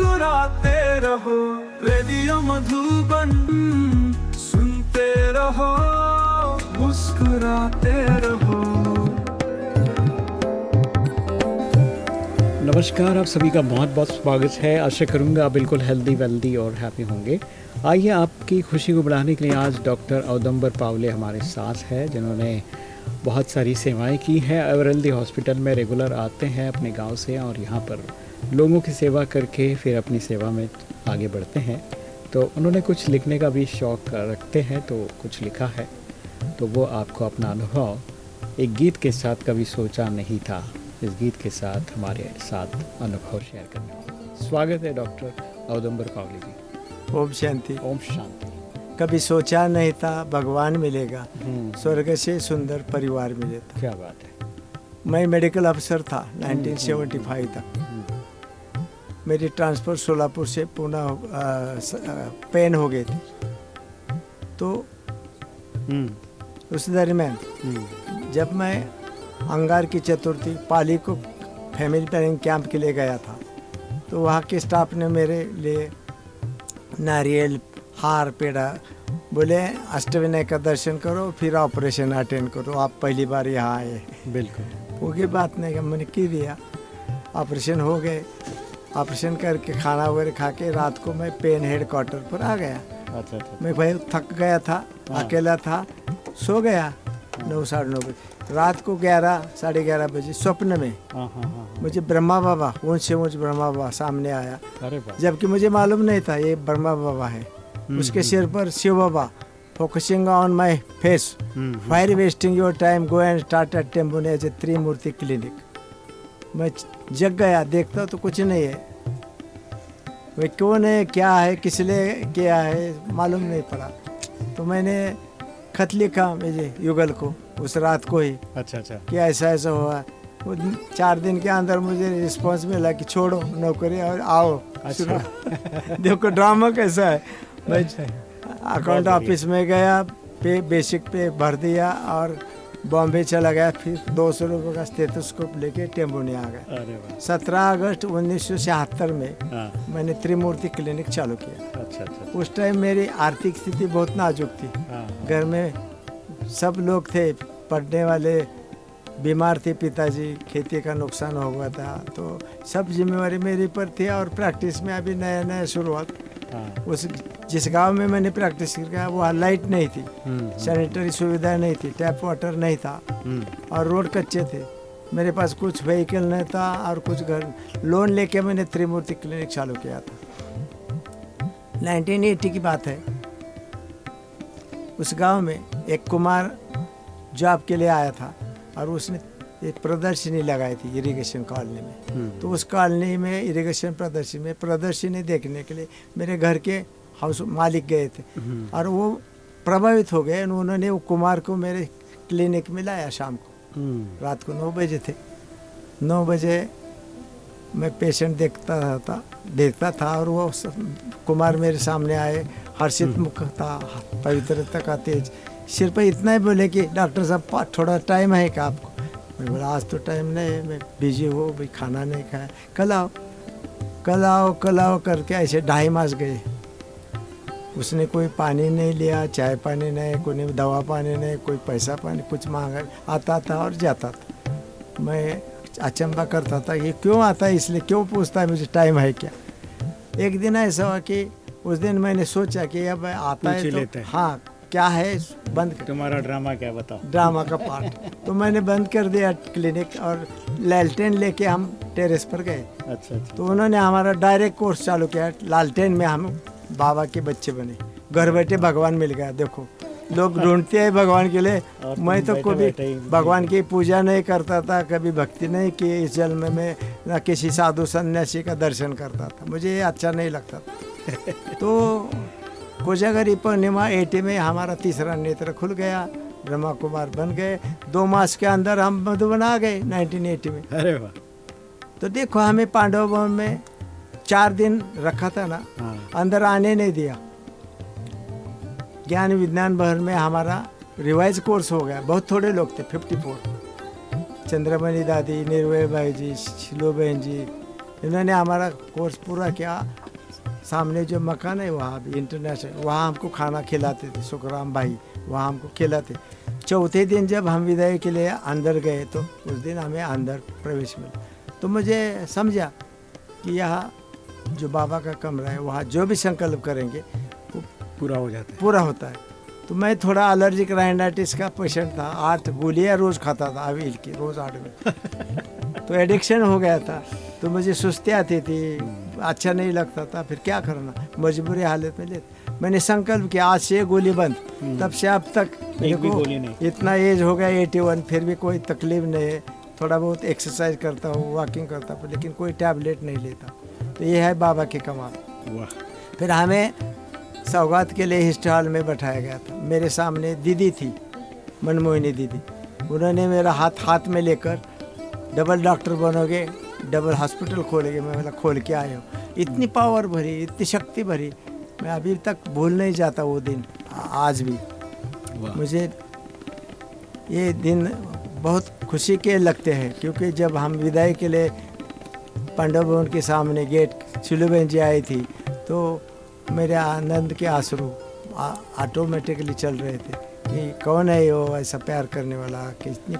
मुस्कुराते रहो, रेडियो मधुबन सुनते रहो, मुस्कुराते रहो। नमस्कार, आप सभी का बहुत बहुत स्वागत है। आशा करूँगा आप बिल्कुल हेल्दी वेल्दी और हैप्पी होंगे। आइए आपकी खुशी को बढ़ाने के लिए आज डॉक्टर औदम्बर पावले हमारे साथ है, जिन्होंने बहुत सारी सेवाएँ की हैं। अवरल्दी हॉस्पिटल में रेगुलर आते हैं अपने गाँव से और यहाँ पर लोगों की सेवा करके फिर अपनी सेवा में आगे बढ़ते हैं। तो उन्होंने कुछ लिखने का भी शौक रखते हैं तो कुछ लिखा है। तो वो आपको अपना अनुभव एक गीत के साथ कभी सोचा नहीं था। इस गीत के साथ हमारे साथ अनुभव शेयर करने स्वागत है डॉक्टर औदम्बर पावली जी। ओम शांति। ओम शांति। कभी सोचा नहीं था भगवान मिलेगा। हम्म, स्वर्ग से सुंदर परिवार मिलेगा क्या बात है। मैं मेडिकल अफसर था 1975 तक। हम्म, मेरी ट्रांसफ़र सोलापुर से आ, पेन हो गई थी। तो हम्म, उस दरमियान हम्म, जब मैं अंगार की चतुर्थी पाली को फैमिली प्लानिंग कैंप के लिए गया था तो वहाँ के स्टाफ ने मेरे लिए नारियल हार पेड़ा बोले अष्टविनय का दर्शन करो फिर ऑपरेशन अटेंड करो आप पहली बार यहाँ आए बिल्कुल। वो की बात नहीं मैंने की दिया। ऑपरेशन हो गए ऑपरेशन करके खाना वगैरह खा के रात को मैं पेन हेड क्वार्टर पर आ गया। अच्छा अच्छा। मैं भाई थक गया था हाँ। अकेला था सो गया नौ साढ़े नौ बजे। रात को ग्यारह साढ़े ग्यारह बजे स्वप्न में हाँ हाँ। मुझे ब्रह्मा बाबा ऊंच से ऊंच ब्रह्मा बाबा सामने आया। जबकि मुझे मालूम नहीं था ये ब्रह्मा बाबा है। उसके सिर पर Shiv Baba focusing on my face fire wasting your time go and start at tempo as a Trimurti clinic मैं जग गया देखता तो कुछ नहीं है। वे कौन है क्या है किस लिए क्या है मालूम नहीं पड़ा। तो मैंने खत लिखा मुझे युगल को उस रात को ही। अच्छा अच्छा। कि ऐसा ऐसा हुआ। वो चार दिन के अंदर मुझे रिस्पांस मिला कि छोड़ो नौकरी और आओ। अच्छा। देखो ड्रामा कैसा है। मैं अच्छा अकाउंट ऑफ़िस में गया पे बेसिक पे भर दिया और बॉम्बे चला गया फिर दो सौ रुपये का स्टेथोस्कोप लेके टेम्बोनी आ गया। सत्रह अगस्त उन्नीस सौ छिहत्तर में हाँ। मैंने त्रिमूर्ति क्लिनिक चालू किया। अच्छा अच्छा उस टाइम मेरी आर्थिक स्थिति बहुत नाजुक थी। हाँ घर में सब लोग थे पढ़ने वाले बीमार थे पिताजी खेती का नुकसान हो गया था तो सब जिम्मेवारी मेरे पर थी और प्रैक्टिस में अभी नया नया शुरुआत। हाँ उस जिस गाँव में मैंने प्रैक्टिस किया वहाँ लाइट नहीं थी। हम्म, सैनिटरी सुविधा नहीं थी टैप वाटर नहीं था। हम्म, और रोड कच्चे थे। मेरे पास कुछ व्हीकल नहीं था और कुछ घर। लोन लेके मैंने त्रिमूर्ति क्लिनिक चालू किया था। 1980 की बात है। उस गाँव में एक कुमार जॉब के लिए आया था और उसने एक प्रदर्शनी लगाई थी इरिगेशन कॉलोनी में। हम्म, तो उस कॉलोनी में इरिगेशन प्रदर्शनी में प्रदर्शनी देखने के लिए मेरे घर के हाउस मालिक गए थे। हम्म, और वो प्रभावित हो गए उन्होंने वो कुमार को मेरे क्लिनिक में लाया शाम को। हम्म, रात को नौ बजे थे। नौ बजे मैं पेशेंट देखता था देखता था और वो कुमार मेरे सामने आए। हर्षित मुख था पवित्रता का तेज। सिर पर इतना ही बोले कि डॉक्टर साहब थोड़ा टाइम है क्या आपको? मैं बोला आज तो टाइम नहीं है मैं बिज़ी हो भाई खाना नहीं खाया। कल आओ कल आओ कल आओ करके ऐसे ढाई मास गए। उसने कोई पानी नहीं लिया चाय पानी नहीं कोई दवा पानी नहीं कोई पैसा पानी कुछ मांगा आता था और जाता था। मैं अचंबा करता था ये क्यों आता है इसलिए क्यों पूछता है मुझे टाइम है क्या? एक दिन ऐसा हुआ कि उस दिन मैंने सोचा कि अब आता ही लेते तो हैं। क्या है? बंद कर। तुम्हारा ड्रामा क्या बताओ। ड्रामा का पार्ट तो मैंने बंद कर दिया क्लिनिक और लालटेन लेके हम टेरेस पर गए। अच्छा अच्छा। तो उन्होंने हमारा डायरेक्ट कोर्स चालू किया। लालटेन में हम बाबा के बच्चे बने। घर बैठे भगवान मिल गया। देखो लोग ढूंढते हैं भगवान के लिए। मैं तो कभी भगवान की पूजा नहीं करता था कभी भक्ति नहीं की। इस जन्म में ना किसी साधु सन्यासी का दर्शन करता था। मुझे अच्छा नहीं लगता था। तो कोजागरी पूर्णिमा एटी में हमारा तीसरा नेत्र खुल गया ब्रह्मा कुमार बन गए। दो मास के अंदर हम मधुबन आ गए 1980 में। अरे वाह। तो देखो हमें पांडव भवन में चार दिन रखा था ना हाँ। अंदर आने नहीं दिया। ज्ञान विज्ञान भवन में हमारा रिवाइज कोर्स हो गया। बहुत थोड़े लोग थे फिफ्टी फोर चंद्रमणि दादी निर्वय भाई जी शिलो बहन जी इन्होंने हमारा कोर्स पूरा किया। सामने जो मकान है वहाँ भी इंटरनेशनल वहाँ हमको खाना खिलाते थे सुखराम भाई वहाँ हमको खिलाते। चौथे दिन जब हम विदाई के लिए अंदर गए तो उस दिन हमें अंदर प्रवेश मिला। तो मुझे समझा कि यहाँ जो बाबा का कमरा है वहाँ जो भी संकल्प करेंगे वो पूरा हो जाता है। पूरा होता है। तो मैं थोड़ा एलर्जिक राइनाइटिस का पेशेंट था आठ गोलियाँ रोज़ खाता था अवील की रोज़ आठ में तो एडिक्शन हो गया था। तो मुझे सुस्ती आती थी अच्छा नहीं लगता था फिर क्या करना? मजबूरी हालत में लेते। मैंने संकल्प किया आज से गोली बंद। तब से अब तक देखो, नहीं। इतना एज हो गया एटी वन फिर भी कोई तकलीफ़ नहीं है। थोड़ा बहुत एक्सरसाइज करता हूँ वॉकिंग करता हूँ लेकिन कोई टैबलेट नहीं लेता। तो ये है बाबा के कमाल। फिर हमें सौगात के लिए हिस्ट हॉल में बैठाया गया था। मेरे सामने दीदी थी मनमोहिनी दीदी। उन्होंने मेरा हाथ हाथ में लेकर डबल डॉक्टर बनोगे डबल हॉस्पिटल खोलेंगे मैं मतलब खोल के आए हो। इतनी पावर भरी इतनी शक्ति भरी। मैं अभी तक भूल नहीं जाता वो दिन आज भी। मुझे ये दिन बहुत खुशी के लगते हैं क्योंकि जब हम विदाई के लिए पांडव भवन के सामने गेट शिलू बहन जी आई थी तो मेरे आनंद के आँसू ऑटोमेटिकली चल रहे थे कि कौन है वो ऐसा प्यार करने वाला कितनी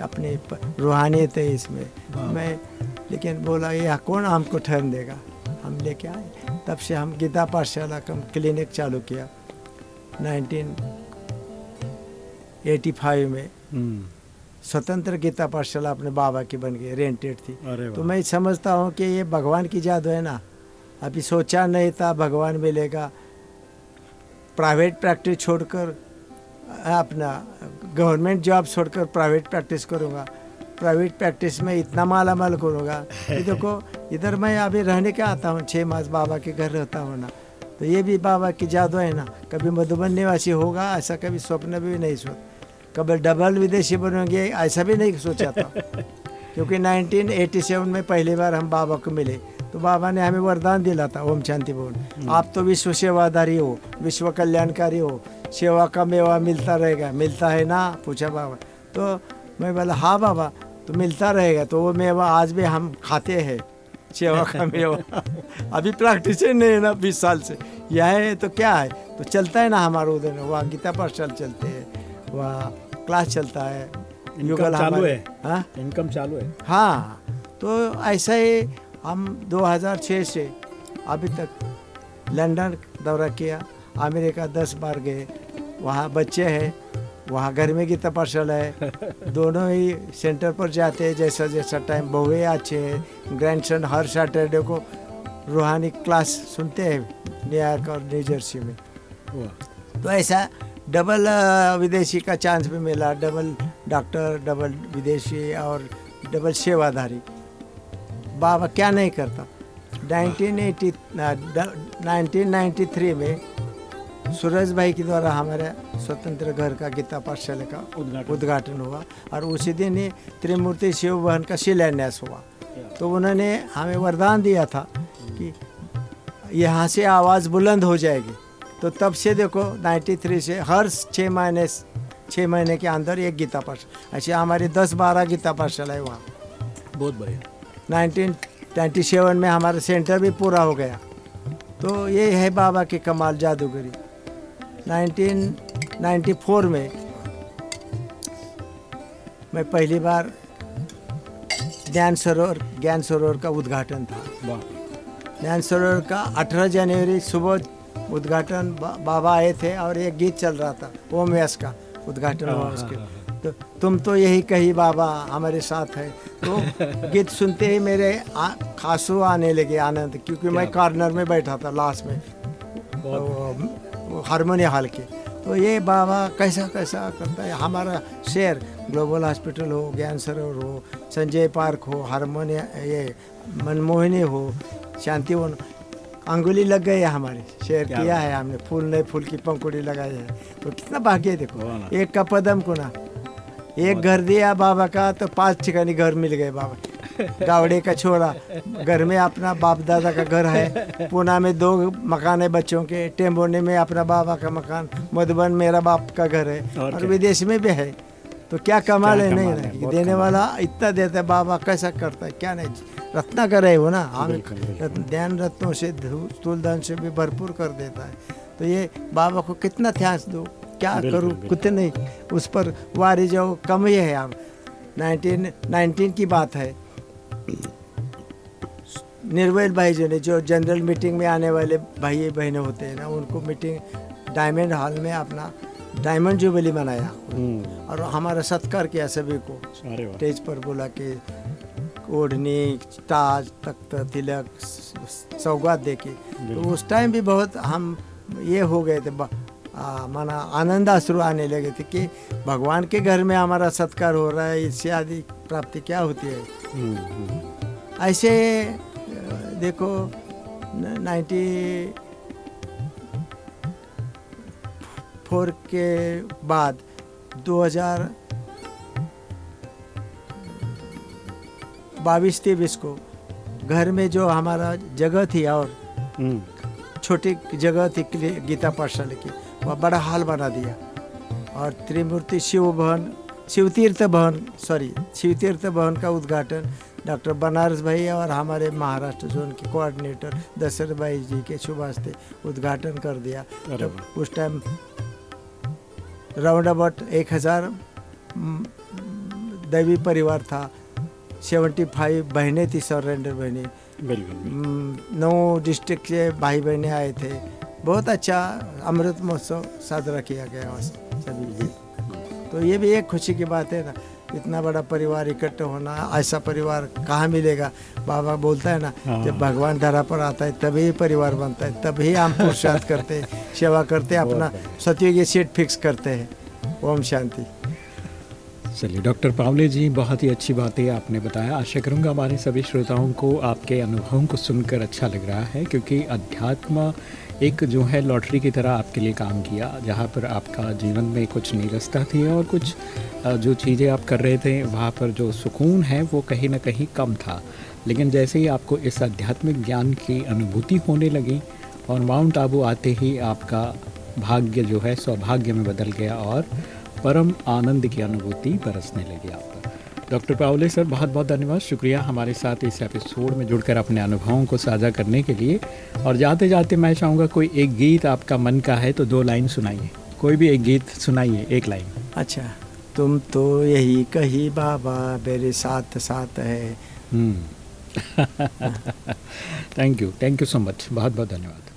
अपनी रूहानियत है इसमें। मैं लेकिन बोला ये कौन हमको ठहरन देगा? हम लेके आए। तब से हम गीता पाठशाला का क्लिनिक चालू किया। 1985 में हम्म, स्वतंत्र गीता पाठशाला अपने बाबा की बन गई रेंटेड थी। तो मैं समझता हूँ कि ये भगवान की जादू है ना। अभी सोचा नहीं था भगवान मिलेगा। प्राइवेट प्रैक्टिस छोड़कर अपना गवर्नमेंट जॉब छोड़कर प्राइवेट प्रैक्टिस करूँगा। प्राइवेट प्रैक्टिस में इतना माला माल करूँगा। ये देखो इधर मैं अभी रहने के आता हूँ छः मास बाबा के घर रहता हूँ ना। तो ये भी बाबा की जादू है ना। कभी मधुबन निवासी होगा ऐसा कभी स्वप्न भी नहीं सोच कभी डबल विदेशी बनोगे ऐसा भी नहीं सोचा था। क्योंकि 1987 में पहली बार हम बाबा को मिले। तो बाबा ने हमें वरदान दिला था ओम शांति बोल आप तो विश्व सेवाधारी हो विश्व कल्याणकारी हो सेवा का मेवा मिलता रहेगा मिलता है ना? पूछा बाबा। तो मैं बोला हाँ बाबा तो मिलता रहेगा तो वो मेवा आज भी हम खाते हैं सेवा का मेवा। अभी प्रैक्टिस ही नहीं है ना बीस साल से। यह है तो क्या है? तो चलता है ना हमारा उधर वहाँ गीता पाठशाल चलते हैं वहाँ क्लास चलता है। इनकम युगल चालू है? हाँ? इनकम चालू है? हाँ तो ऐसा ही हम 2006 से अभी तक लंदन दौरा किया अमेरिका दस बार गए वहाँ बच्चे हैं वहाँ गर्मी की तपस्या है। दोनों ही सेंटर पर जाते हैं जैसा जैसा टाइम बहुए अच्छे हैं। ग्रैंडसन हर सैटरडे को रूहानी क्लास सुनते हैं न्यूयॉर्क और न्यू जर्सी में। तो ऐसा डबल विदेशी का चांस भी मिला। डबल डॉक्टर डबल विदेशी और डबल सेवाधारी। बाबा क्या नहीं करता। 1980 ना, ड- 1993 में सूरज भाई के द्वारा हमारे स्वतंत्र घर का गीता पाठशाला का उद्घाटन। उद्घाटन हुआ और उसी दिन ही त्रिमूर्ति शिव भवन का शिलान्यास हुआ। तो उन्होंने हमें वरदान दिया था कि यहाँ से आवाज़ बुलंद हो जाएगी। तो तब से देखो 93 से हर छः महीने छः महीने के अंदर एक गीता पाठशाला ऐसे हमारी दस बारह गीता पाठशाला है वहाँ बहुत बढ़िया। 1997 में हमारा सेंटर भी पूरा हो गया। तो ये है बाबा की कमाल जादूगरी। 1994 में मैं पहली बार ज्ञान सरोवर ज्ञान सरोवर का उद्घाटन था। ज्ञान सरोवर का 18 जनवरी सुबह उद्घाटन बा, बाबा आए थे और एक गीत चल रहा था ओम यश का उद्घाटन हुआ हाँ, उसके। हाँ, तो तुम तो यही कही बाबा हमारे साथ है। तो गीत सुनते ही मेरे आँसू आने लगे आनंद क्योंकि मैं कॉर्नर में बैठा था लास्ट में हारमोनियम हॉल के तो ये बाबा कैसा कैसा करता है? हमारा शहर ग्लोबल हॉस्पिटल हो ज्ञान सरोवर हो संजय पार्क हो हारमोनिया ये मनमोहिनी हो शांतिवन। अंगुली लग गई है हमारे। शेयर क्या है हमने। फूल नए फूल की पंखुड़ी लगाई है। तो कितना भाग्य देखो। एक का पदम को ना। एक घर दिया बाबा का तो पाँच ठिकानी घर मिल गए बाबा। गावड़े का छोरा। घर में अपना बाप दादा का घर है। पूना में दो मकान है बच्चों के। टेम्बोने में अपना बाबा का मकान। मधुबन मेरा बाप का घर है। और और विदेश में भी है। तो क्या कमाल है नहीं है, देने वाला इतना देता है बाबा कैसा करता है? क्या नहीं? रत्ना कर रहे हो ना हम। रत्न- ध्यान रत्नों से धन से भी भरपूर कर देता है। तो ये बाबा को कितना ध्यान दो। क्या करूँ। कुछ नहीं। उस पर वारी जो कम ही है हम नाइनटीन नाइनटीन की बात है। निर्वैल भाई जो ने जो जनरल मीटिंग में आने वाले भाई बहनें होते हैं ना उनको मीटिंग डायमंड हॉल में अपना डायमंड जुबली मनाया। हम्म, और हमारा सत्कार किया सभी को। स्टेज पर बोला कि ओढ़नी ताज तख्त तिलक सौगात दे के तो उस टाइम भी बहुत हम ये हो गए थे आ, माना आनंद आश्रु आने लगे थे कि भगवान के घर में हमारा सत्कार हो रहा है इससे आदि प्राप्ति क्या होती है? ऐसे देखो नाइन्टी फोर के बाद 2000 बाईस तेईस को घर में जो हमारा जगह थी और हम्म, छोटी जगह थी गीता पाठशाला की वह बड़ा हाल बना दिया। और त्रिमूर्ति शिव भवन शिवतीर्थ भवन सॉरी शिवतीर्थ भवन का उद्घाटन डॉक्टर बनारस भाई और हमारे महाराष्ट्र जोन के कोऑर्डिनेटर दशरथ भाई जी के शुभ हस्ते उद्घाटन कर दिया। वाह। उस टाइम राउंड अबाउट एक हज़ार दैवी परिवार था। सेवेंटी फाइव बहनें थी सरेंडर बहनें। नौ डिस्ट्रिक्ट से भाई बहनें आए थे। बहुत अच्छा अमृत महोत्सव साजरा किया गया वहाँ से तो ये भी एक खुशी की बात है ना इतना बड़ा परिवार इकट्ठा होना ऐसा परिवार कहाँ मिलेगा? बाबा बोलता है ना हाँ। जब भगवान धरा पर आता है तभी परिवार बनता है तभी हम पुरुषार्थ करते हैं सेवा करते हैं अपना सतयुगी सीट फिक्स करते हैं। ओम शांति। चलिए डॉक्टर पावले जी बहुत ही अच्छी बातें आपने बताया। आशा करूँगा हमारे सभी श्रोताओं को आपके अनुभवों को सुनकर अच्छा लग रहा है क्योंकि अध्यात्म एक जो है लॉटरी की तरह आपके लिए काम किया, जहाँ पर आपका जीवन में कुछ नीरसता थी और कुछ जो चीज़ें आप कर रहे थे, वहाँ पर जो सुकून है वो कहीं ना कहीं कम था। लेकिन जैसे ही आपको इस आध्यात्मिक ज्ञान की अनुभूति होने लगी और माउंट आबू आते ही आपका भाग्य जो है सौभाग्य में बदल गया और परम आनंद की अनुभूति बरसने लगी आप। डॉक्टर पावले सर बहुत बहुत धन्यवाद। शुक्रिया हमारे साथ इस एपिसोड में जुड़कर अपने अनुभवों को साझा करने के लिए। और जाते जाते मैं चाहूँगा कोई एक गीत आपका मन का है तो दो लाइन सुनाइए। कोई भी एक गीत सुनाइए एक लाइन। अच्छा तुम तो यही कही बाबा मेरे साथ साथ है। Thank you thank you so much बहुत बहुत धन्यवाद।